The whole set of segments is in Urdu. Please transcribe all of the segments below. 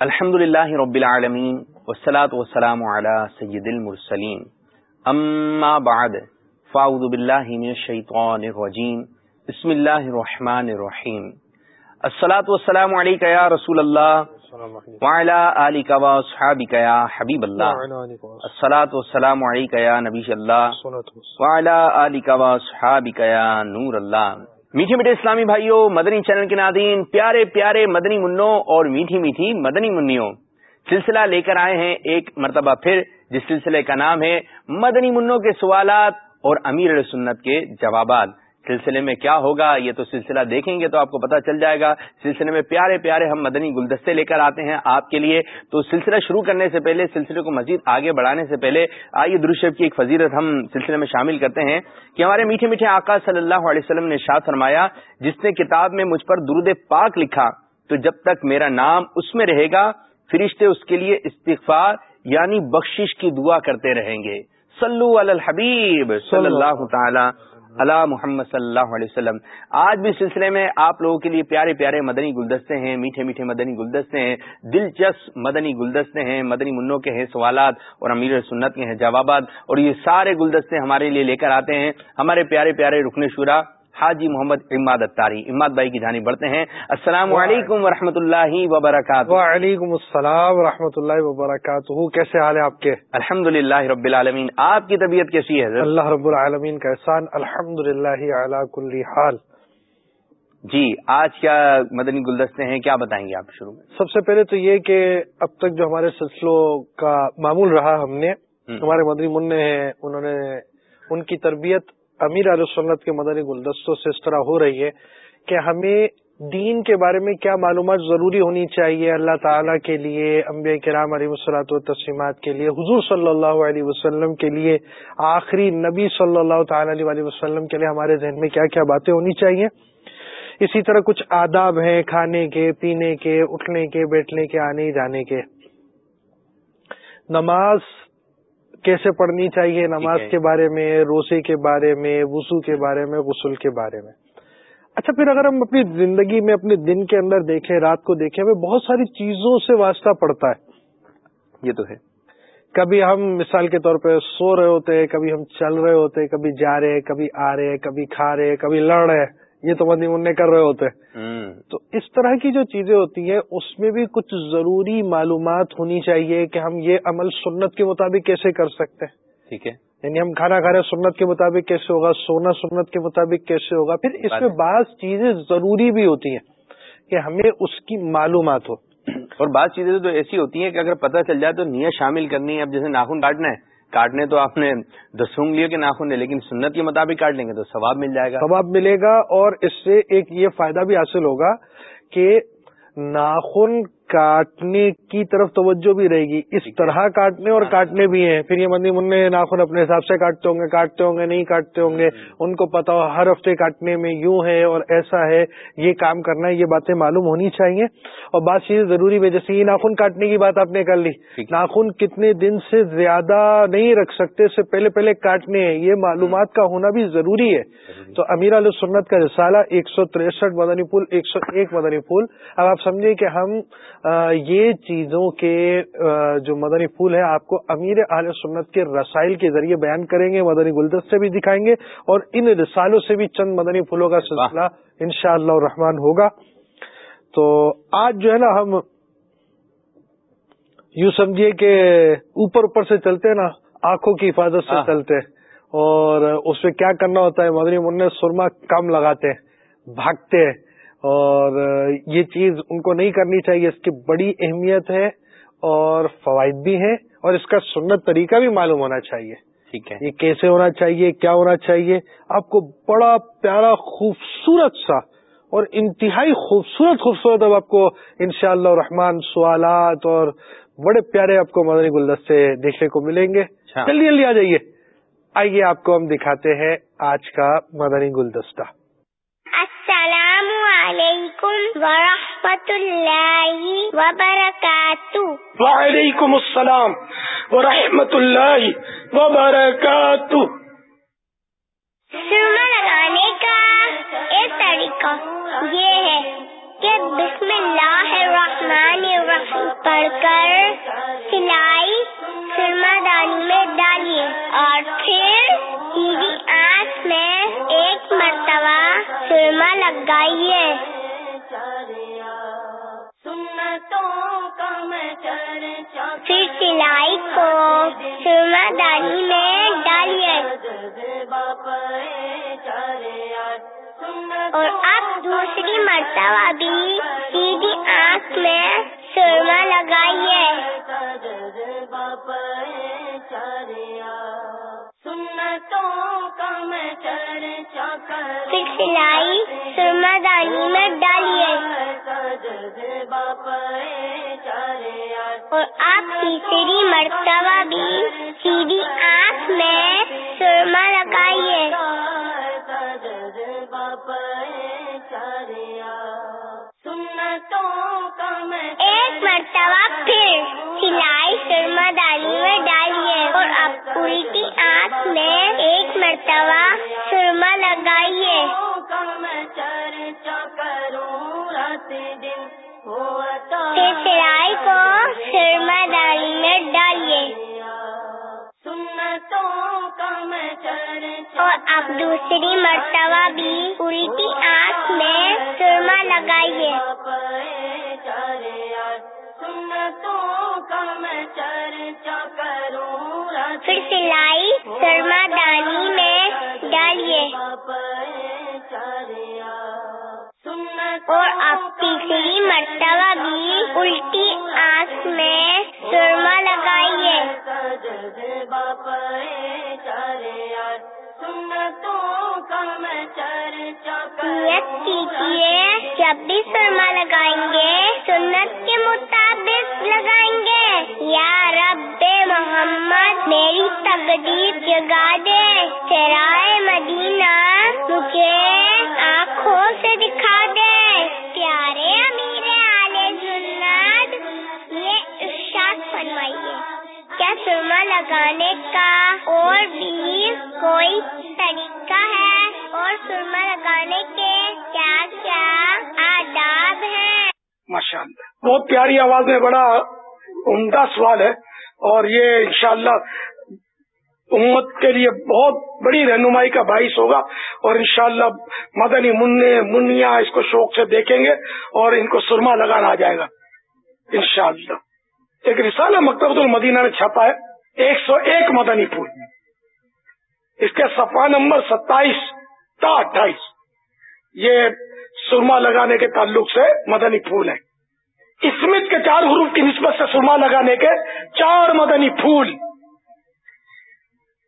الحمد للہ رب العالمین والصلاة والسلام على سید المرسلین. اما بعد فاعوذ باللہ من الشیطان الرجیم. بسم اللہ الرحمن الرحیم. الصلاة والسلام علیکہ یا رسول اللہ. وعلا آلک و صحابک یا حبیب اللہ. الصلاة والسلام علیکہ یا نبی اللہ. وعلا آلک و صحابک یا نور اللہ. میٹھے میٹھے اسلامی بھائیوں، مدنی چینل کے ناظرین، پیارے پیارے مدنی منوں اور میٹھی میٹھی مدنی منوں سلسلہ لے کر آئے ہیں ایک مرتبہ پھر، جس سلسلے کا نام ہے مدنی منوں کے سوالات اور امیر سنت کے جوابات۔ سلسلے میں کیا ہوگا، یہ تو سلسلہ دیکھیں گے تو آپ کو پتا چل جائے گا۔ سلسلے میں پیارے پیارے ہم مدنی گلدستے لے کر آتے ہیں آپ کے لیے۔ تو سلسلہ شروع کرنے سے پہلے، سلسلے کو مزید آگے بڑھانے سے پہلے، آئیے درشب کی ایک فضیرت ہم سلسلے میں شامل کرتے ہیں کہ ہمارے میٹھے میٹھے آقا صلی اللہ علیہ وسلم نے شاد فرمایا، جس نے کتاب میں مجھ پر درود پاک لکھا، تو جب تک میرا نام اس میں رہے گا، فرشتے اس کے لیے استغفار یعنی بخشش کی دعا کرتے رہیں گے۔ صلو علی الحبیب صلی اللہ تعالی اللہ محمد صلی اللہ علیہ وسلم۔ آج بھی سلسلے میں آپ لوگوں کے لیے پیارے پیارے مدنی گلدستے ہیں، میٹھے میٹھے مدنی گلدستے ہیں، دلچسپ مدنی گلدستے ہیں، مدنی منوں کے ہیں سوالات اور امیر سنت کے ہیں جوابات۔ اور یہ سارے گلدستے ہمارے لیے لے کر آتے ہیں۔ ہمارے پیارے پیارے رکن شورا حاجی محمد اماد اتاری اماد بھائی کی جانب بڑھتے ہیں. السلام علیکم و اللہ وبرکاتہ. وعلیکم السلام و اللہ وبرکاتہ. کیسے حال ہے آپ کے؟ الحمد رب العالمین. آپ کی طبیعت کیسی ہے اللہ رب العالمین کا احسان الحمد للہ کل حال. جی آج کیا مدنی گلدستے ہیں؟ کیا بتائیں گے آپ شروع میں؟ سب سے پہلے تو یہ کہ اب تک جو ہمارے سلسلوں کا معمول رہا ہم نے ہمارے مدنی منع ہیں انہوں نے ان کی تربیت امیر علیہ سنت کے مدنی گلدستوں سے اس طرح ہو رہی ہے کہ ہمیں دین کے بارے میں کیا معلومات ضروری ہونی چاہیے اللہ تعالیٰ کے لیے امبیا کرام علیہ وسلاۃ و تسلیمات کے لیے، حضور صلی اللہ علیہ وسلم کے لیے، آخری نبی صلی اللہ تعالی علیہ وسلم کے لیے ہمارے ذہن میں کیا کیا باتیں ہونی چاہیے؟ اسی طرح کچھ آداب ہیں کھانے کے، پینے کے، اٹھنے کے، بیٹھنے کے، آنے جانے کے۔ نماز کیسے پڑھنی چاہیے نماز کے بارے میں روزے کے بارے میں وضو کے بارے میں غسل کے بارے میں۔ اچھا پھر اگر ہم اپنی زندگی میں اپنے دن کے اندر دیکھیں رات کو دیکھیں ہمیں بہت ساری چیزوں سے واسطہ پڑتا ہے۔ یہ تو ہے۔ کبھی ہم مثال کے طور پہ سو رہے ہوتے ہیں کبھی ہم چل رہے ہوتے ہیں کبھی جا رہے کبھی آ رہے کبھی کھا رہے کبھی لڑ رہے۔ یہ تو مدنی منع کر رہے ہوتے تو اس طرح کی جو چیزیں ہوتی ہیں اس میں بھی کچھ ضروری معلومات ہونی چاہیے کہ ہم یہ عمل سنت کے مطابق کیسے کر سکتے ہیں۔ ٹھیک ہے۔ یعنی ہم کھانا کھا رہے سنت کے مطابق کیسے ہوگا سونا سنت کے مطابق کیسے ہوگا۔ پھر اس میں بعض چیزیں ضروری بھی ہوتی ہیں کہ ہمیں اس کی معلومات ہو۔ اور بعض چیزیں تو ایسی ہوتی ہیں کہ اگر پتہ چل جائے تو نیت شامل کرنی ہے۔ اب جیسے ناخن کاٹنا ہے کاٹنے تو آپ نے دسونگ لیے کے ناخن نے، لیکن سنت کے مطابق کاٹ لیں گے تو ثواب مل جائے گا۔ ثواب ملے گا اور اس سے ایک یہ فائدہ بھی حاصل ہوگا کہ ناخن کاٹنے کی طرف توجہ بھی رہے گی۔ اس طرح کاٹنے اور کاٹنے بھی ہیں۔ پھر یہ مندی منہ ناخن اپنے حساب سے کاٹتے ہوں گے کاٹتے ہوں گے نہیں کاٹتے ہوں گے ان کو پتا ہو ہر ہفتے کاٹنے میں یوں ہے اور ایسا ہے یہ کام کرنا ہے یہ باتیں معلوم ہونی چاہیے۔ اور بات چیزیں ضروری ہے جیسے یہ ناخن کاٹنے کی بات آپ نے کر لی۔ ناخن کتنے دن سے زیادہ نہیں رکھ سکتے اس سے پہلے پہلے کاٹنے ہیں۔ یہ معلومات کا ہونا بھی ضروری ہے۔ تو امیر علیہ سنت کا رسالہ ایک سو تریسٹھ مدنی پھول ایک سو ایک مدنی پھول۔ اب آپ سمجھیں کہ ہم یہ چیزوں کے جو مدنی پھول ہیں آپ کو امیر اہل سنت کے رسائل کے ذریعے بیان کریں گے مدنی گلدست سے بھی دکھائیں گے اور ان رسالوں سے بھی چند مدنی پھولوں کا سلسلہ ان شاء اللہ رحمان ہوگا۔ تو آج جو ہے نا ہم یوں سمجھیے کہ اوپر اوپر سے چلتے نا آنکھوں کی حفاظت سے چلتے اور اس میں کیا کرنا ہوتا ہے مدنی منع سرما کم لگاتے بھاگتے اور یہ چیز ان کو نہیں کرنی چاہیے اس کی بڑی اہمیت ہے اور فوائد بھی ہیں اور اس کا سنت طریقہ بھی معلوم ہونا چاہیے۔ ٹھیک ہے۔ یہ کیسے ہونا چاہیے کیا ہونا چاہیے؟ آپ کو بڑا پیارا خوبصورت سا اور انتہائی خوبصورت خوبصورت اب آپ کو انشاءاللہ اللہ رحمان سوالات اور بڑے پیارے آپ کو مدنی گلدستے دیکھنے کو ملیں گے۔ اچھا۔ جلدی جلدی آ جائیے۔ آئیے آپ کو ہم دکھاتے ہیں آج کا مدنی گلدستہ۔ علیکم ورحمۃ اللہ وبرکاتہ۔ وعلیکم السلام ورحمۃ اللہ وبرکاتہ۔ سرما لگانے کا ایک طریقہ یہ ہے کہ بسم اللہ الرحمن الرحیم پڑھ کر سلائی سرما دانی میں ڈالیے اور پھر سیدھی آنکھ میں ایک مرتبہ سرما لگائیے پھر سلائی کو سرما دانی میں ڈالیے اور اب دوسری مرتبہ بھی سیدھی آنکھ میں سرما لگائیے سلائی سرما دانی میں ڈالیے اور آپ تیسری مرتبہ بھی سیدھی آنکھ میں سرما لگائیے ایک مرتبہ پھر سلائی سرما دانی میں ڈالیے اور اب الٹی آنکھ میں ایک مرتبہ سرما لگائیے۔ پھر سلائی کو سرما دانی میں ڈالیے۔ اور اب دوسری مرتبہ بھی الٹی آنکھ میں سرما لگائیے۔ پھر سلائی سرما دانی میں ڈالیے۔ اور آپ تیسری مرتبہ بھی الٹی آنکھ میں میری جگا دے چرائے مدینہ مجھے آنکھوں سے دکھا دے۔ پیارے امیر عالیہ جنت، یہ ارشاد فرمائیے، کیا سرما لگانے کا اور بھی کوئی طریقہ ہے؟ اور سرما لگانے کے کیا کیا آداب ہیں؟ ماشاء اللہ۔ بہت پیاری آواز میں بڑا عمدہ سوال ہے اور یہ انشاءاللہ امت کے لیے بہت بڑی رہنمائی کا باعث ہوگا اور انشاءاللہ مدنی منع منیا اس کو شوق سے دیکھیں گے اور ان کو سرما لگانا آ جائے گا، انشاءاللہ۔ ایک رسالہ مکتبۃ المدینہ نے چھاپا ہے، ایک سو ایک مدنی پھول۔ اس کے صفحہ نمبر ستائیس تا اٹھائیس۔ یہ سرما لگانے کے تعلق سے مدنی پھول ہے اسمت کے چار حروف کی نسبت سے سرما لگانے کے چار مدنی پھول۔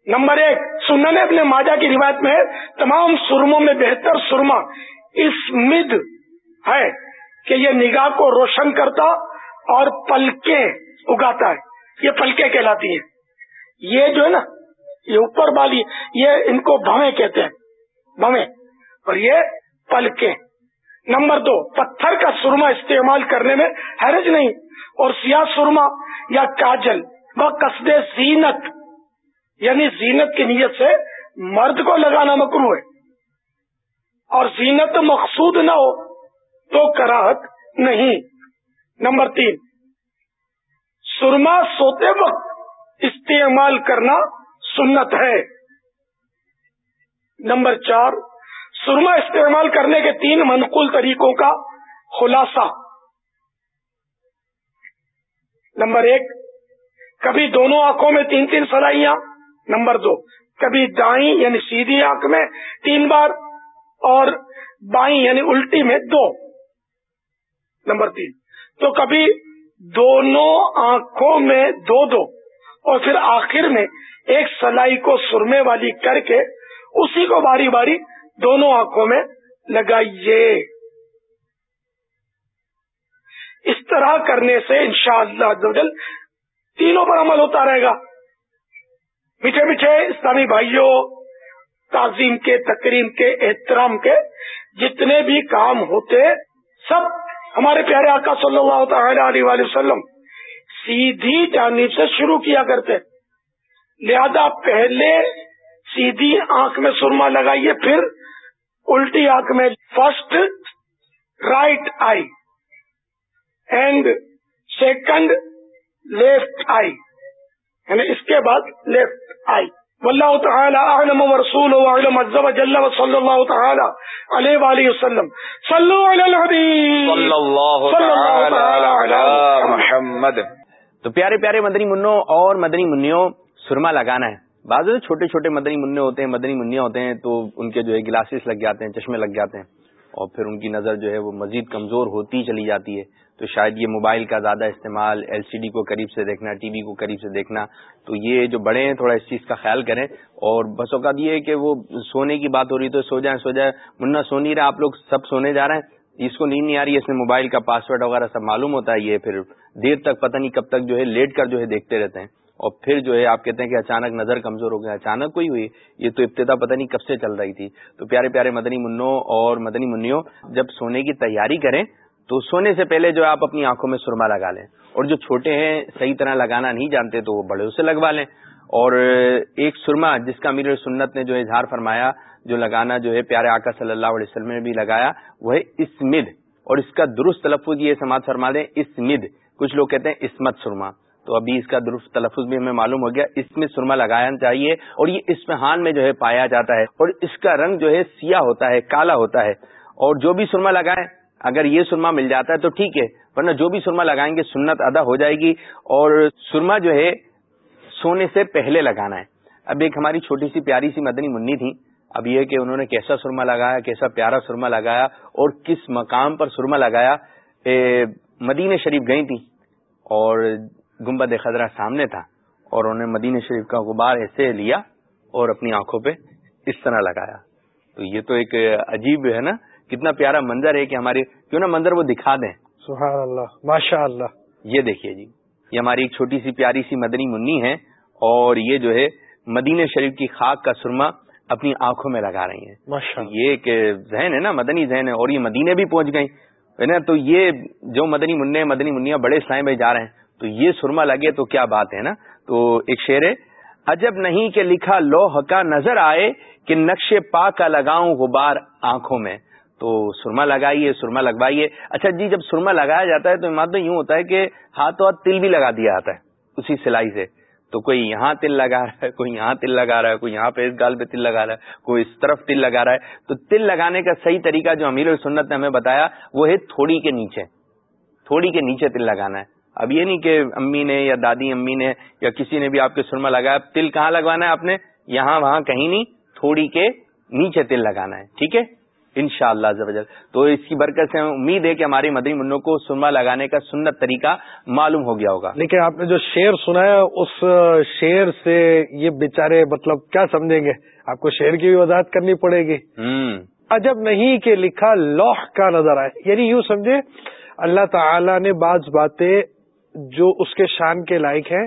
نمبر ایک سنن اپنے ماجا کی روایت میں تمام سرموں میں بہتر سرما اسمد ہے کہ یہ نگاہ کو روشن کرتا اور پلکیں اگاتا ہے۔ یہ پلکیں کہلاتی ہیں۔ یہ جو ہے نا، یہ اوپر والی، یہ ان کو بھویں کہتے ہیں۔ بھویں۔ اور یہ پلکیں۔ نمبر دو، پتھر کا سرما استعمال کرنے میں حرج نہیں۔ اور سیاہ سرما یا کاجل و قصد زینت۔ یعنی زینت کی نیت سے مرد کو لگانا مکرو ہے۔ اور زینت مقصود نہ ہو تو کراہت نہیں۔ نمبر تین، سرما سوتے وقت استعمال کرنا سنت ہے۔ نمبر چار، سرما استعمال کرنے کے تین منقول طریقوں کا خلاصہ۔ نمبر ایک، کبھی دونوں آنکھوں میں تین تین سلائیاں نمبر دو، کبھی دائیں یعنی سیدھی آنکھ میں تین بار اور بائیں یعنی الٹی میں دو۔ نمبر تین، تو کبھی دونوں آنکھوں میں دو دو اور پھر آخر میں ایک سلائی کو سرمے والی کر کے اسی کو باری باری دونوں آنکھوں میں لگائیے۔ اس طرح کرنے سے انشاءاللہ شاء تینوں پر عمل ہوتا رہے گا۔ میٹھے میٹھے اسلامی بھائیوں، تعظیم کے تقریم کے، احترام کے جتنے بھی کام ہوتے، سب ہمارے پیارے آقا صلی اللہ تعالی علیہ وسلم سیدھی جانب سے شروع کیا کرتے۔ لہذا پہلے سیدھی آنکھ میں سرما لگائیے، پھر الٹی آنکھ میں first right eye and second left eye یعنی اس کے بعد لیفٹ آئی۔ واللہ تعالی اعلم ورسول واعلم عز وجل وصلی اللہ تعالی علیہ وآلہ وسلم۔ صلو علی الحبیب۔ صلی اللہ صلی تعالی علی محمد۔ تو پیارے پیارے مدنی منوں اور مدنی منوں سرما لگانا ہے۔ بعض چھوٹے چھوٹے مدنی منع ہوتے ہیں مدنی منیا ہوتے ہیں تو ان کے جو ہے گلاسز لگ جاتے ہیں چشمے لگ جاتے ہیں۔ اور پھر ان کی نظر جو ہے وہ مزید کمزور ہوتی چلی جاتی ہے۔ تو شاید یہ موبائل کا زیادہ استعمال ایل سی ڈی کو قریب سے دیکھنا ٹی وی کو قریب سے دیکھنا، تو یہ جو بڑے ہیں تھوڑا اس چیز کا خیال کریں۔ اور بس اوقات یہ ہے کہ وہ سونے کی بات ہو رہی تو سو جائیں سو جائیں۔ منا سو نہیں رہا، آپ لوگ سب سونے جا رہے ہیں۔ اس کو نیند نہیں آ رہی ہے اس میں موبائل کا پاسورڈ وغیرہ سب معلوم ہوتا ہے۔ یہ پھر دیر تک پتہ نہیں کب تک جو ہے لیٹ کر جو ہے دیکھتے رہتے ہیں۔ اور پھر جو ہے آپ کہتے ہیں کہ اچانک نظر کمزور ہو گیا اچانک کوئی ہوئی، یہ تو ابتدا پتہ نہیں کب سے چل رہی تھی۔ تو پیارے پیارے مدنی منوں اور مدنی منوں جب سونے کی تیاری کریں، تو سونے سے پہلے جو آپ اپنی آنکھوں میں سرما لگا لیں۔ اور جو چھوٹے ہیں، صحیح طرح لگانا نہیں جانتے، تو وہ بڑے اسے لگوا لیں۔ اور ایک سرما جس کا امیر سنت نے جو اظہار فرمایا، جو لگانا جو ہے پیارے آقا صلی اللہ علیہ وسلم نے بھی لگایا، وہ ہے اسمد۔ اور اس کا درست تلفظ یہ سماج فرما دیں اسمد۔ کچھ لوگ کہتے ہیں اسمت سرما۔ تو ابھی اس کا درست تلفظ بھی ہمیں معلوم ہو گیا۔ اس میں سرما لگانا چاہیے اور یہ اسمہان میں جو ہے پایا جاتا ہے اور اس کا رنگ جو ہے سیاہ ہوتا ہے، کالا ہوتا ہے۔ اور جو بھی سرما لگائیں، اگر یہ سرما مل جاتا ہے تو ٹھیک ہے، ورنہ جو بھی سرما لگائیں گے سنت ادا ہو جائے گی۔ اور سرما جو ہے سونے سے پہلے لگانا ہے۔ اب ایک ہماری چھوٹی سی پیاری سی مدنی منی تھی۔ اب یہ کہ انہوں نے کیسا سرما لگایا، کیسا پیارا سرما لگایا اور کس مقام پر سرما لگایا۔ مدینہ شریف گئی تھی اور گمبد خزرہ سامنے تھا اور انہوں نے مدینہ شریف کا غبار ایسے لیا اور اپنی آنکھوں پہ اس طرح لگایا۔ تو یہ تو ایک عجیب ہے نا کتنا پیارا منظر ہے کہ ہمارے کیوں نا منظر وہ دکھا دیں۔ سبحان اللہ ماشاء اللہ یہ دیکھیے جی یہ ہماری ایک چھوٹی سی پیاری سی مدنی منی ہے اور یہ جو ہے مدینہ شریف کی خاک کا سرما اپنی آنکھوں میں لگا رہی ہیں۔ یہ ایک ذہن ہے نا مدنی ذہن ہے اور یہ مدینے بھی پہنچ گئی ہے نا تو یہ جو مدنی منع مدنی منیا بڑے سائیں میں جا رہے ہیں۔ تو یہ سرما لگے تو کیا بات ہے نا؟ تو ایک شعر ہے، عجب نہیں کہ لکھا لوہ کا نظر آئے کہ نقش پا کا لگاؤں غبار آنکھوں میں۔ تو سرما لگائیے، سرما لگوائیے۔ اچھا جی جب سرما لگایا جاتا ہے تو مادہ یوں ہوتا ہے کہ ہاتھوں ہاتھ تل بھی لگا دیا جاتا ہے، اسی سلائی سے۔ تو کوئی یہاں تل لگا رہا ہے، کوئی یہاں تل لگا رہا ہے، کوئی یہاں پہ اس گال پہ تل لگا رہا ہے، کوئی اس طرف تل لگا رہا ہے۔ تو تل لگانے کا صحیح طریقہ جو امیر سنت نے ہمیں بتایا، وہ ہے تھوڑی کے نیچے۔ تھوڑی کے نیچے تل لگانا ہے۔ اب یہ نہیں کہ امی نے یا دادی امی نے یا کسی نے بھی آپ کے سرما لگایا تل کہاں لگوانا ہے آپ نے؟ یہاں وہاں کہیں نہیں تھوڑی کے نیچے تل لگانا ہے ٹھیک ہے؟ ان شاء اللہ تو اس کی برکت سے امید ہے کہ ہماری مدنی منوں کو سرما لگانے کا سنت طریقہ معلوم ہو گیا ہوگا۔ لیکن آپ نے جو شعر سنایا اس شعر سے یہ بےچارے مطلب کیا سمجھیں گے؟ آپ کو شعر کی بھی وضاحت کرنی پڑے گی۔ عجب نہیں کہ لکھا لوح کا نظر آئے۔ یعنی یوں سمجھے اللہ تعالی نے بعض باتیں جو اس کے شان کے لائق ہے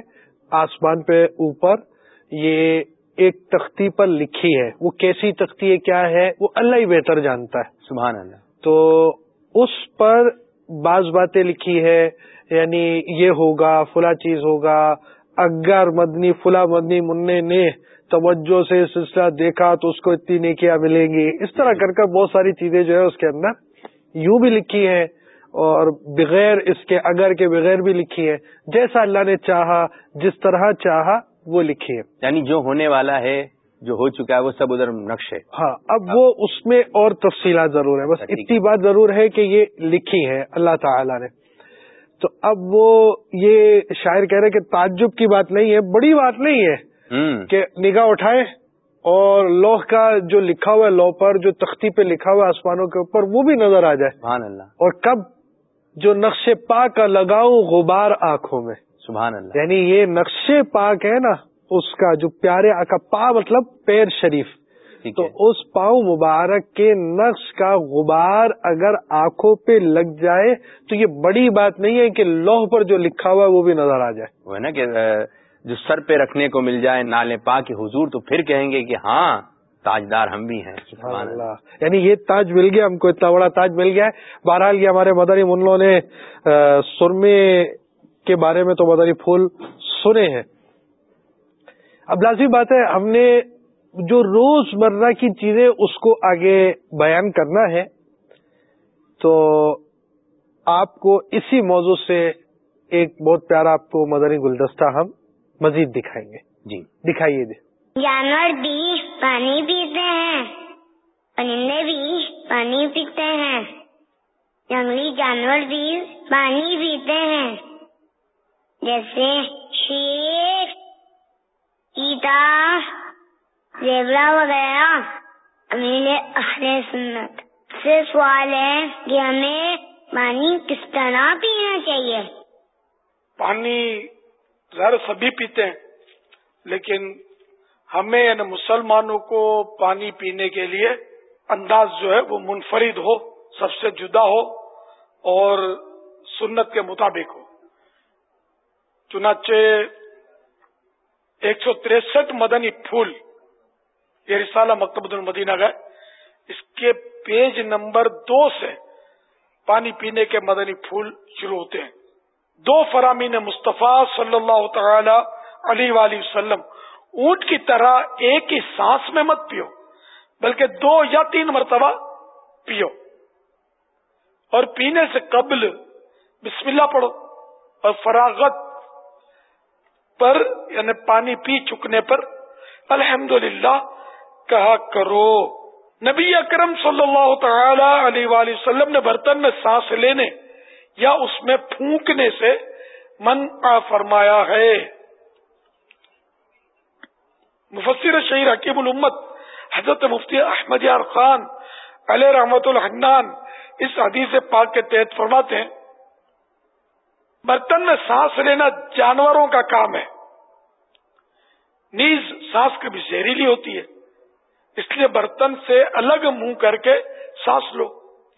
آسمان پہ اوپر یہ ایک تختی پر لکھی ہے۔ وہ کیسی تختی ہے کیا ہے وہ اللہ ہی بہتر جانتا ہے۔ سبحان اللہ۔ تو اس پر بعض باتیں لکھی ہے یعنی یہ ہوگا فلا چیز ہوگا اگر مدنی فلا مدنی منع نے توجہ سے سلسلہ دیکھا تو اس کو اتنی نیکیاں ملیں گی۔ اس طرح کر کر بہت ساری چیزیں جو ہے اس کے اندر یوں بھی لکھی ہیں۔ اور بغیر اس کے اگر کے بغیر بھی لکھی ہے جیسا اللہ نے چاہا جس طرح چاہا وہ لکھی ہے۔ یعنی جو ہونے والا ہے جو ہو چکا ہے وہ سب ادھر نقش ہے۔ ہاں اب وہ اس میں اور تفصیلات ضرور ہے بس اتنی بات ضرور ہے کہ یہ لکھی ہے اللہ تعالی نے۔ تو اب وہ یہ شاعر کہہ رہے کہ تعجب کی بات نہیں ہے بڑی بات نہیں ہے کہ نگاہ اٹھائے اور لوہ کا جو لکھا ہوا ہے لوہ پر جو تختی پہ لکھا ہوا ہے آسمانوں کے اوپر وہ بھی نظر آ جائے۔ اللہ۔ اور کب جو نقش پاک کا لگاؤں غبار آنکھوں میں۔ سبحان اللہ۔ یعنی یہ نقش پاک ہے نا اس کا جو پیارے آکا پا مطلب پیر شریف۔ تو اس پاؤں مبارک کے نقش کا غبار اگر آنکھوں پہ لگ جائے تو یہ بڑی بات نہیں ہے کہ لوہ پر جو لکھا ہوا ہے وہ بھی نظر آ جائے۔ وہ ہے نا کہ جو سر پہ رکھنے کو مل جائے نالے پا کے حضور تو پھر کہیں گے کہ ہاں تاجدار ہم بھی ہیں اللہ۔ یعنی یہ تاج مل گیا ہم کو اتنا بڑا تاج مل گیا ہے۔ بہرحال یہ ہمارے مدنی منلوں نے سرمے کے بارے میں تو مدنی پھول سنے ہیں۔ اب لازمی بات ہے ہم نے جو روز مرہ کی چیزیں اس کو آگے بیان کرنا ہے تو آپ کو اسی موضوع سے ایک بہت پیارا آپ کو مدنی گلدستہ ہم مزید دکھائیں گے۔ جی۔ دکھائیے دے۔ جانور بھی پانی پیتے ہیں۔ پرندے بھی پانی پیتے ہیں۔ جنگلی جانور بھی پانی پیتے ہیں۔ جیسے شیر، چیتا، زیبرا وغیرہ۔ امیر اہل سنت سے سوال ہے کہ ہمیں پانی کس طرح پینا چاہیے؟ پانی ظاہر سبھی پیتے ہیں، لیکن ہمیں یعنی مسلمانوں کو پانی پینے کے لیے انداز جو ہے وہ منفرد ہو، سب سے جدا ہو اور سنت کے مطابق ہو۔ چنانچہ ایک سو تریسٹھ مدنی پھول، یہ رسالہ مکتب المدینہ گئے اس کے پیج نمبر دو سے پانی پینے کے مدنی پھول شروع ہوتے ہیں۔ دو فرامین مصطفیٰ صلی اللہ تعالی علیہ وآلہ وسلم اونٹ کی طرح ایک ہی سانس میں مت پیو، بلکہ دو یا تین مرتبہ پیو۔ اور پینے سے قبل بسم اللہ پڑھو، اور فراغت پر یعنی پانی پی چکنے پر الحمدللہ کہا کرو۔ نبی اکرم صلی اللہ تعالی علیہ وآلہ وسلم نے برتن میں سانس لینے یا اس میں پھونکنے سے من فرمایا ہے۔ مفسر شہیر حکیم الامت، حضرت مفتی احمد یار خان علیہ رحمت الحنان اس حدیث پاک کے تحت فرماتے ہیں، برتن میں سانس لینا جانوروں کا کام ہے۔ نیز سانس کبھی زہریلی ہوتی ہے، اس لیے برتن سے الگ منہ کر کے سانس لو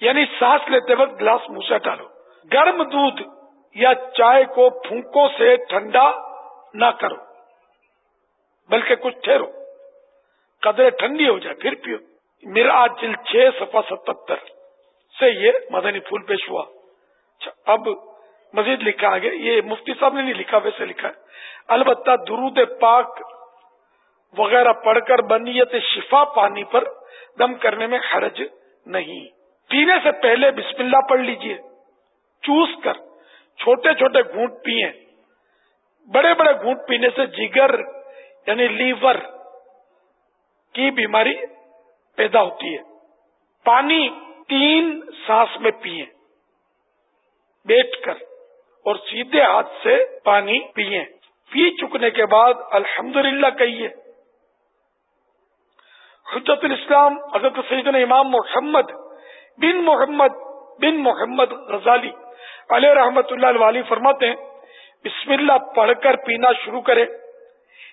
یعنی سانس لیتے وقت گلاس منہ سے ڈالو۔ گرم دودھ یا چائے کو پھونکوں سے ٹھنڈا نہ کرو۔ بلکہ کچھ ٹھہرو۔ قدرے ٹھنڈی ہو جائے، پھر پیو۔ میرا آج جل چھ سفا ستر سے یہ مدنی پھول پیش ہوا۔ اچھا، اب مزید لکھا آگے۔ یہ مفتی صاحب نے نہیں لکھا، ویسے لکھا ہے۔ البتہ درود پاک وغیرہ پڑھ کر بنیت شفا پانی پر دم کرنے میں حرج نہیں۔ پینے سے پہلے بسم اللہ پڑھ لیجیے۔ چوس کر۔ چھوٹے چھوٹے گھونٹ پیئے بڑے بڑے گھونٹ پینے سے جگر یعنی لیور کی بیماری پیدا ہوتی ہے۔ پانی تین سانس میں پیئے بیٹھ کر اور سیدھے ہاتھ سے پانی پیئے پی چکنے کے بعد الحمدللہ کہیے۔ حجت الاسلام، حضرت سیدنا امام محمد بن محمد بن محمد غزالی علیہ رحمت اللہ علیہ فرماتے ہیں، بسم اللہ پڑھ کر پینا شروع کرے۔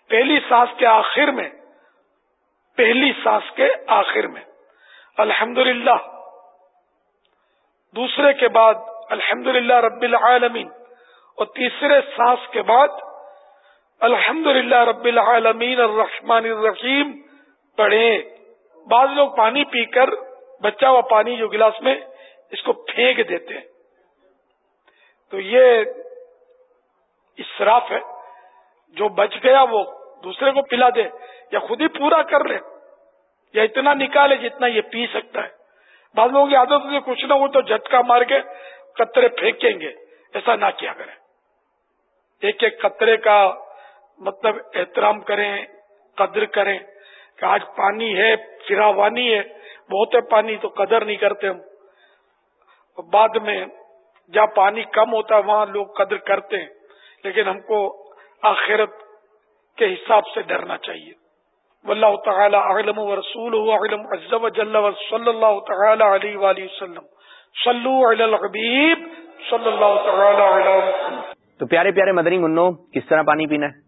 پہلی سانس کے آخر میں، پہلی سانس کے آخر میں۔ الحمد دوسرے کے بعد الحمد رب العالمین۔ اور تیسرے سانس کے بعد الحمد رب العالمین الرحمن الرحیم۔ پڑھیں۔ بعض لوگ پانی پی کر بچا ہوا پانی جو گلاس میں، اس کو پھینک دیتے ہیں۔ تو یہ اسراف ہے۔ جو بچ گیا وہ دوسرے کو پلا دے یا خود ہی پورا کر لے، یا اتنا نکالے جتنا یہ پی سکتا ہے۔ بعض لوگوں کی عادت سے کچھ نہ ہو تو جھٹکا مار کے قطرے پھینکیں گے۔ ایسا نہ کیا کریں۔ ایک ایک قطرے کا مطلب احترام کریں، قدر کریں کہ آج پانی ہے، فراوانی ہے، بہت ہے پانی تو قدر نہیں کرتے ہم۔ بعد میں جہاں پانی کم ہوتا ہے، وہاں لوگ قدر کرتے ہیں۔ لیکن ہم کو آخرت کے حساب سے ڈرنا چاہیے۔ واللہ تعالی اعلم و رسول اعلم عز و جل و صلی اللہ تعالی علیہ وآلہ وسلم۔ صلو علی الحبیب صلی اللہ تعالی علیہ تو پیارے پیارے مدنی منو، کس طرح پانی پینا ہے؟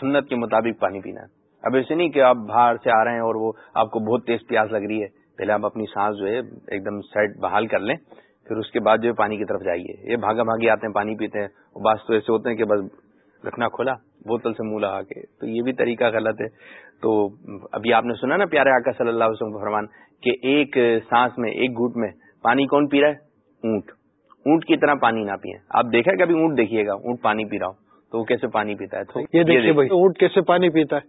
سنت کے مطابق پانی پینا ہے۔ اب ایسے نہیں کہ آپ باہر سے آ رہے ہیں اور وہ آپ کو بہت تیز پیاس لگ رہی ہے۔ پہلے آپ اپنی سانس جو ہے ایک دم سیٹ بحال کر لیں، پھر اس کے بعد جو ہے پانی کی طرف جائیے۔ یہ بھاگا بھاگی آتے ہیں، پانی پیتے ہیں۔ بعض تو ایسے ہوتے ہیں کہ بس رکھنا کھولا بوتل سے منہ لگا کے۔ تو یہ بھی طریقہ غلط ہے۔ تو ابھی آپ نے سنا نا پیارے آقا صلی اللہ علیہ وسلم فرمان کہ ایک سانس میں ایک گھوٹ میں پانی کون پی رہا ہے؟ اونٹ۔ اونٹ کی طرح پانی نہ پیے آپ دیکھیں کہ ابھی اونٹ دیکھیے گا اونٹ پانی پی رہا ہو۔ تو وہ کیسے پانی پیتا ہے؟ تو یہ دیکھیے بھائی اونٹ کیسے پانی پیتا ہے؟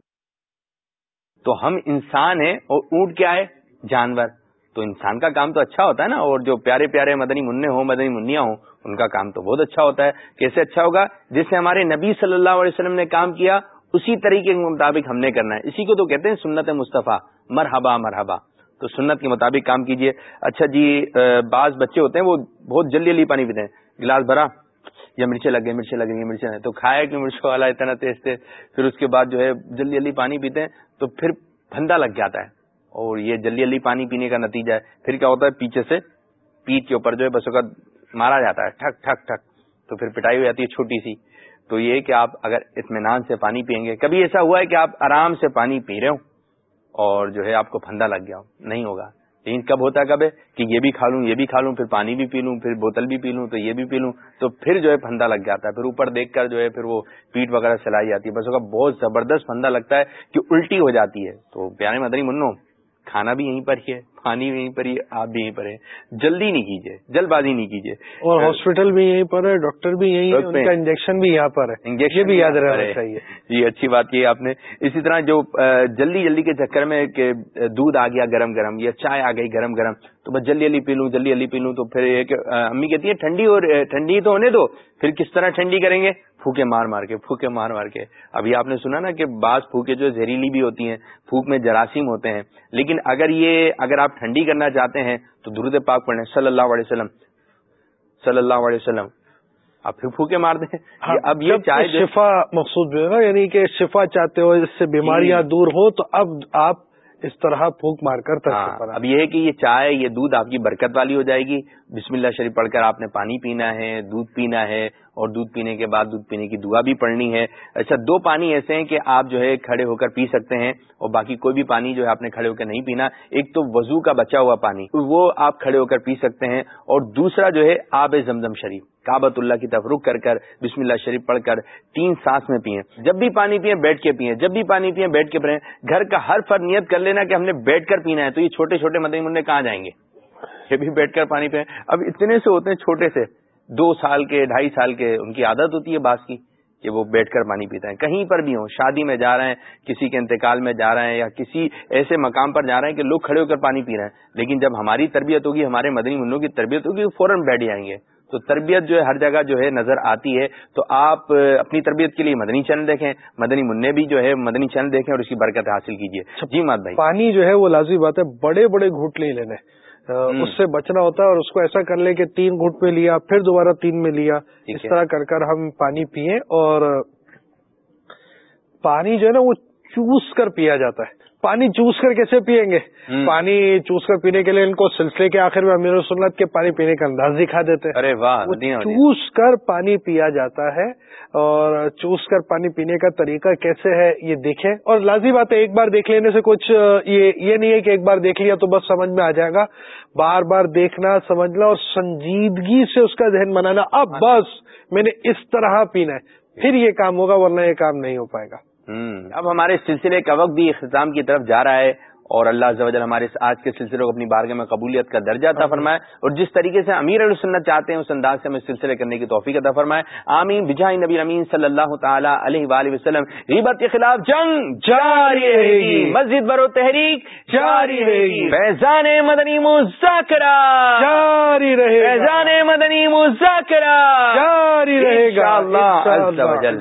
تو ہم انسان ہیں اور اونٹ کیا ہے؟ جانور۔ تو انسان کا کام تو اچھا ہوتا ہے نا اور جو پیارے پیارے مدنی منع ہوں مدنی منیا ہوں ان کا کام تو بہت اچھا ہوتا ہے۔ کیسے اچھا ہوگا؟ جیسے ہمارے نبی صلی اللہ علیہ وسلم نے کام کیا، اسی طریقے کے مطابق ہم نے کرنا ہے۔ اسی کو تو کہتے ہیں سنت مصطفیٰ۔ مرحبا مرحبا۔ تو سنت کے مطابق کام کیجیے اچھا جی بعض بچے ہوتے ہیں وہ بہت جلدی جلدی پانی پیتے ہیں۔ گلاس بھرا، یا مرچیں لگ گئی مرچیں لگ گئی مرچیں۔ تو کھایا کہ مرچ والا اتنا تیز تھے پھر اس کے بعد جو ہے جلدی جلدی پانی پیتے ہیں۔ تو پھر پھندا لگ جاتا ہے۔ اور یہ جلدی جلدی پانی پینے کا نتیجہ ہے۔ پھر کیا ہوتا ہے؟ پیچھے سے پیٹ کے اوپر جو ہے بس کا مارا جاتا ہے، ٹھک ٹھک ٹھک، تو پھر پٹائی ہو جاتی ہے چھوٹی سی۔ تو یہ کہ آپ اگر اطمینان سے پانی پئیں گے، کبھی ایسا ہوا ہے کہ آپ آرام سے پانی پی رہے ہوں اور جو ہے آپ کو پھندا لگ گیا ہو؟ نہیں ہوگا۔ لیکن کب ہوتا ہے کب ہے کہ یہ بھی کھا لوں، یہ بھی کھا لوں، پھر پانی بھی پی لوں، پھر بوتل بھی پی لوں، تو یہ بھی پی لوں، تو پھر جو ہے پھندا لگ جاتا ہے۔ پھر اوپر دیکھ کر جو ہے پھر وہ پیٹ وغیرہ سلائی جاتی ہے۔ بس کا بہت زبردست پھندا لگتا ہے کہ الٹی ہو جاتی ہے۔ تو پیارے مدنی منو کھانا بھی یہیں پر ہی ہے پانی بھی یہیں پر ہی آپ بھی یہیں پر ہے جلدی نہیں کیجیے جلد بازی نہیں کیجیے اور ہاسپٹل بھی یہیں پر ہے ڈاکٹر بھی یہیں ان کا انجیکشن بھی یہاں پر ہے۔ انجیکشن بھی یاد رہنا چاہیے۔ جی اچھی بات کی آپ نے۔ اسی طرح جو جلدی جلدی کے چکر میں کہ دودھ آ گیا گرم گرم یا چائے آ گئی گرم گرم تو بس جلدی جلدی پی لوں جلدی جلدی پی لوں تو پھر امی کہتی ہے ٹھنڈی اور ٹھنڈی تو ہونے دو پھر کس طرح ٹھنڈی کریں گے؟ پھوکے مار مار کے پھوکے مار مار کے۔ ابھی آپ نے سنا نا کہ بعض پھوکے جو زہریلی بھی ہوتی ہیں پھوک میں جراثیم ہوتے ہیں۔ لیکن اگر یہ اگر آپ ٹھنڈی کرنا چاہتے ہیں تو درود پاک پڑھیں۔ صلی اللہ علیہ وسلم۔ صلی اللہ علیہ وسلم۔ آپ پھر پھوکے مار دیں۔ ہاں، اب یہ چائے شفا مقصود جو ہے نا یعنی کہ شفا چاہتے ہو جس سے بیماریاں جی۔ دور ہو تو اب آپ اس طرح پھونک مار کر ہاں، اب یہ ہے کہ یہ چائے یہ دودھ آپ کی برکت والی ہو جائے گی۔ بسم اللہ شریف پڑھ کر آپ نے پانی پینا ہے دودھ پینا ہے اور دودھ پینے کے بعد دودھ پینے کی دعا بھی پڑھنی ہے۔ اچھا دو پانی ایسے ہیں کہ آپ جو ہے کھڑے ہو کر پی سکتے ہیں اور باقی کوئی بھی پانی جو ہے آپ نے کھڑے ہو کر نہیں پینا۔ ایک تو وضو کا بچا ہوا پانی وہ آپ کھڑے ہو کر پی سکتے ہیں اور دوسرا جو ہے آب زمزم شریف۔ کابت اللہ کی طرف رک کر کر بسم اللہ شریف پڑھ کر تین سانس میں پیئیں۔ جب بھی پانی پیئیں، بیٹھ کے پیئیں۔ جب بھی پانی پیئیں، بیٹھ کے پئیں گھر کا ہر فر نیت کر لینا کہ ہم نے بیٹھ کر پینا ہے، تو یہ چھوٹے چھوٹے مدنی منڈے کہاں جائیں گے؟ یہ بھی بیٹھ کر پانی پئیں اب اتنے سے ہوتے ہیں چھوٹے سے، دو سال کے، ڈھائی سال کے، ان کی عادت ہوتی ہے باس کی کہ وہ بیٹھ کر پانی پیتا ہے۔ کہیں پر بھی ہوں، شادی میں جا رہے ہیں، کسی کے انتقال میں جا رہے ہیں یا کسی ایسے مقام پر جا رہے ہیں کہ لوگ کھڑے ہو کر پانی پی رہے ہیں۔ لیکن جب ہماری تربیت ہوگی، ہمارے مدنی منوں کی تربیت ہوگی فوراً بیٹھ جائیں گے۔ تو تربیت جو ہے ہر جگہ جو ہے نظر آتی ہے۔ تو آپ اپنی تربیت کے لیے مدنی چینل دیکھیں مدنی منع بھی جو ہے مدنی چینل دیکھیں اور اس کی برکت حاصل کیجیے۔ جی مات بھائی۔ پانی جو ہے وہ لازمی بات ہے بڑے بڑے گھوٹ نہیں لینے۔ اس سے بچنا ہوتا ہے اور اس کو ایسا کر لے کہ تین گھٹ میں لیا پھر دوبارہ تین میں لیا۔ اس طرح کر کر ہم پانی پیئے اور پانی جو ہے نا وہ چوس کر پیا جاتا ہے۔ پانی چوس کر کیسے پیئیں گے؟ پانی چوس کر پینے کے لیے ان کو سلسلے کے آخر میں امیر سنت کے پانی پینے کا انداز دکھا دیتے ارے واہ چوس کر پانی پیا جاتا ہے اور چوس کر پانی پینے کا طریقہ کیسے ہے یہ دیکھیں۔ اور لازمی بات ہے ایک بار دیکھ لینے سے کچھ یہ یہ نہیں ہے کہ ایک بار دیکھ لیا تو بس سمجھ میں آ جائے گا۔ بار بار دیکھنا سمجھنا اور سنجیدگی سے اس کا ذہن بنانا۔ اب بس میں نے اس طرح پینا ہے پھر یہ کام ہوگا ورنہ یہ کام نہیں ہو پائے گا۔ اب ہمارے سلسلے کا وقت بھی اختتام کی طرف جا رہا ہے۔ اور اللہ زوجل ہمارے آج کے سلسلے کو اپنی بارگاہ میں قبولیت کا درجہ تھا فرمائے اور جس طریقے سے امیر السنت چاہتے ہیں اس انداز سے ہمیں سلسلے کرنے کی توفیق عطا فرمائے۔ آمین۔ بجائی نبی امین صلی اللہ تعالی علیہ وآلہ وسلم غیبت کے خلاف جنگ جاری رہے گی۔ مسجد برو تحریک جاری رہے گی۔ فیضان مدنی مذاکرہ جاری رہے فیضان مدنی مذاکرہ جاری رہے گا۔ اللہ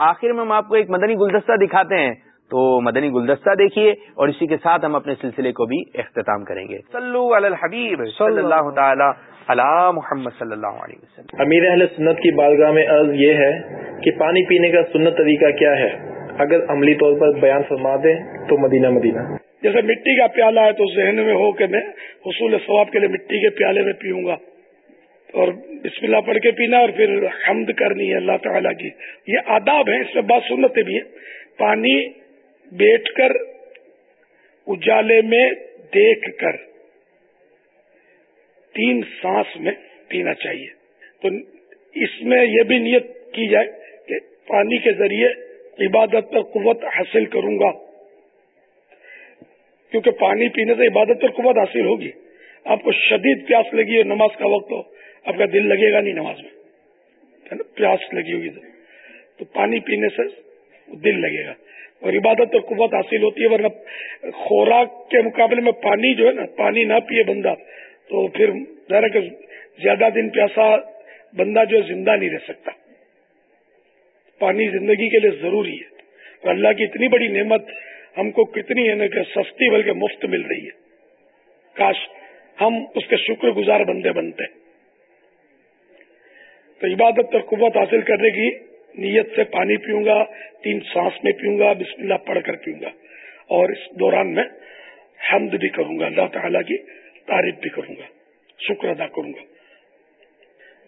آخر میں ہم آپ کو ایک مدنی گلدستہ دکھاتے ہیں۔ تو مدنی گلدستہ دیکھیے اور اسی کے ساتھ ہم اپنے سلسلے کو بھی اختتام کریں گے۔ صلو علی الحبیب صلی اللہ تعالی علی محمد صلی اللہ علیہ وسلم۔ امیر اہل سنت کی بارگاہ میں عرض یہ ہے کہ پانی پینے کا سنت طریقہ کیا ہے؟ اگر عملی طور پر بیان فرما دیں تو مدینہ مدینہ۔ جیسے مٹی کا پیالہ ہے تو ذہن میں ہو کہ میں حصول ثواب کے لیے مٹی کے پیالے میں پیوں گا۔ اور بسم اللہ پڑھ کے پینا اور پھر حمد کرنی ہے اللہ تعالیٰ کی۔ یہ آداب ہیں اس میں بات سنتیں بھی ہیں پانی بیٹھ کر اجالے میں دیکھ کر تین سانس میں پینا چاہیے۔ تو اس میں یہ بھی نیت کی جائے کہ پانی کے ذریعے عبادت پر قوت حاصل کروں گا۔ کیونکہ پانی پینے سے عبادت پر قوت حاصل ہوگی۔ آپ کو شدید پیاس لگی اور نماز کا وقت ہو، آپ کا دل لگے گا نہیں نماز میں۔ پیاس لگی ہوگی تو پانی پینے سے دل لگے گا۔ اور عبادت اور قوت حاصل ہوتی ہے، ورنہ خوراک کے مقابلے میں پانی جو ہے نا، پانی نہ پیے بندہ، تو پھر ظاہر کہ زیادہ دن پیاسا بندہ جو زندہ نہیں رہ سکتا۔ پانی زندگی کے لیے ضروری ہے۔ اور اللہ کی اتنی بڑی نعمت ہم کو کتنی ہے نا کہ سستی بلکہ مفت مل رہی ہے۔ کاش ہم اس کے شکر گزار بندے بنتے۔ تو عبادت اور قوت حاصل کرنے کی نیت سے پانی پیوں گا، تین سانس میں پیوں گا، بسم اللہ پڑھ کر پیوں گا۔ اور اس دوران میں حمد بھی کروں گا، اللہ تعالیٰ کی تعریف بھی کروں گا، شکر ادا کروں گا۔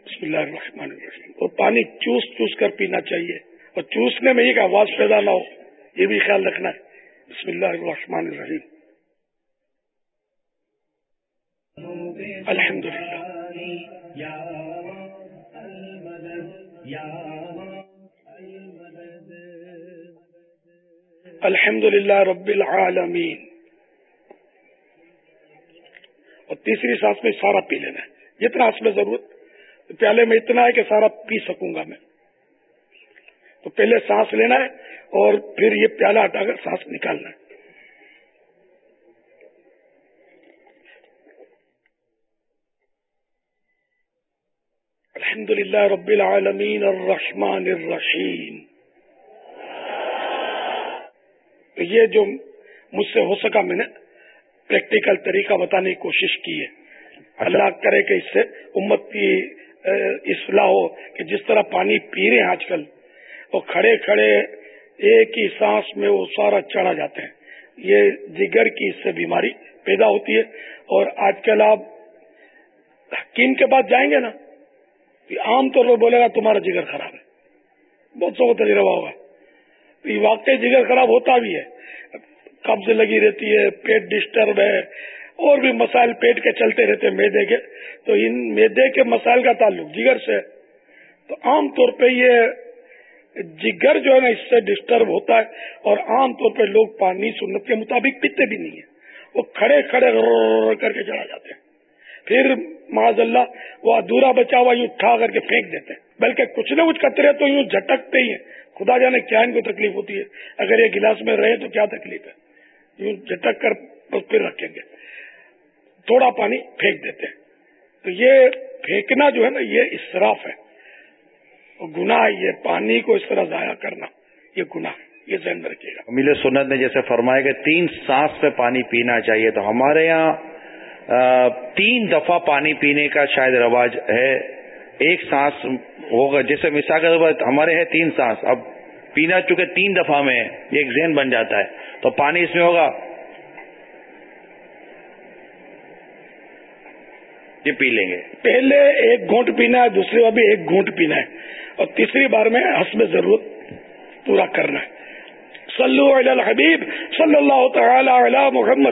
بسم اللہ الرحمن الرحیم۔ اور پانی چوس چوس کر پینا چاہیے۔ اور چوسنے میں ایک آواز پیدا نہ ہو، یہ بھی خیال رکھنا ہے۔ بسم اللہ الرحمن الرحیم۔ الحمد للہ الحمد للہ رب العالمین۔ اور تیسری سانس میں سارا پی لینا ہے۔ جتنا اس میں ضرورت پیالے میں اتنا ہے کہ سارا پی سکوں گا میں۔ تو پہلے سانس لینا ہے اور پھر یہ پیالہ ہٹا کر سانس نکالنا ہے۔ الحمد للہ رب العالمین الرحمن الرحیم۔ یہ جو مجھ سے ہو سکا میں نے پریکٹیکل طریقہ بتانے کی کوشش کی ہے۔ اللہ کرے کہ اس سے امت کی اصلاح ہو کہ جس طرح پانی پی رہے ہیں آج کل وہ کھڑے کھڑے ایک ہی سانس میں وہ سارا چڑھا جاتے ہیں۔ یہ جگر کی اس سے بیماری پیدا ہوتی ہے۔ اور آج کل آپ حکیم کے پاس جائیں گے نا عام طور پر بولے گا تمہارا جگر خراب ہے۔ بہت سو کو تجربہ ہوگا واقعی جگر خراب ہوتا بھی ہے۔ قبض لگی رہتی ہے، پیٹ ڈسٹرب ہے، اور بھی مسائل پیٹ کے چلتے رہتے ہیں میدے کے۔ تو ان میدے کے مسائل کا تعلق جگر سے تو عام طور پہ یہ جگر جو ہے نا، اس سے ڈسٹرب ہوتا ہے۔ اور عام طور پہ لوگ پانی، سنت کے مطابق پیتے بھی نہیں ہیں۔ وہ کھڑے کھڑے کر کے چلا جاتے ہیں۔ پھر معذ اللہ، وہ ادھورا بچا ہوا یوں اٹھا کر کے پھینک دیتے ہیں۔ بلکہ کچھ نہ کچھ کترے تو یوں جھٹکتے ہی ہیں۔ خدا جانے کیا ان کو تکلیف ہوتی ہے۔ اگر یہ گلاس میں رہے تو کیا تکلیف ہے؟ یوں جھٹک کر پھر رکھیں گے۔ تھوڑا پانی پھینک دیتے ہیں۔ تو یہ پھینکنا جو ہے نا، یہ اسراف ہے۔ گناہ، یہ پانی کو اس طرح ضائع کرنا، یہ گناہ یہ ذہن رکھیے گا۔ میل سنت نے جیسے فرمایا کہ تین سانس پہ پانی پینا چاہیے تو ہمارے یہاں تین دفعہ پانی پینے کا شاید رواج ہے۔ ایک سانس ہوگا، جیسے مثال کے طور پر ہمارے ہے تین سانس۔ اب پینا چونکہ تین دفعہ میں ہے، یہ ایک ذہن بن جاتا ہے۔ تو پانی اس میں ہوگا۔ یہ پی لیں گے۔ پہلے ایک گھونٹ پینا ہے، دوسری بار بھی ایک گھونٹ پینا ہے۔ اور تیسری بار میں حسب ضرورت پورا کرنا ہے۔ صلو علی الحبیب صلی اللہ تعالی علی محمد۔